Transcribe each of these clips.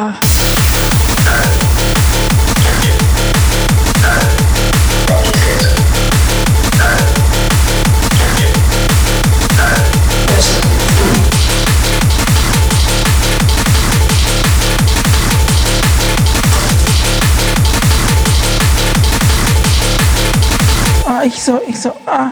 Ah, ich so, ich so, ah.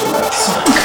Yes.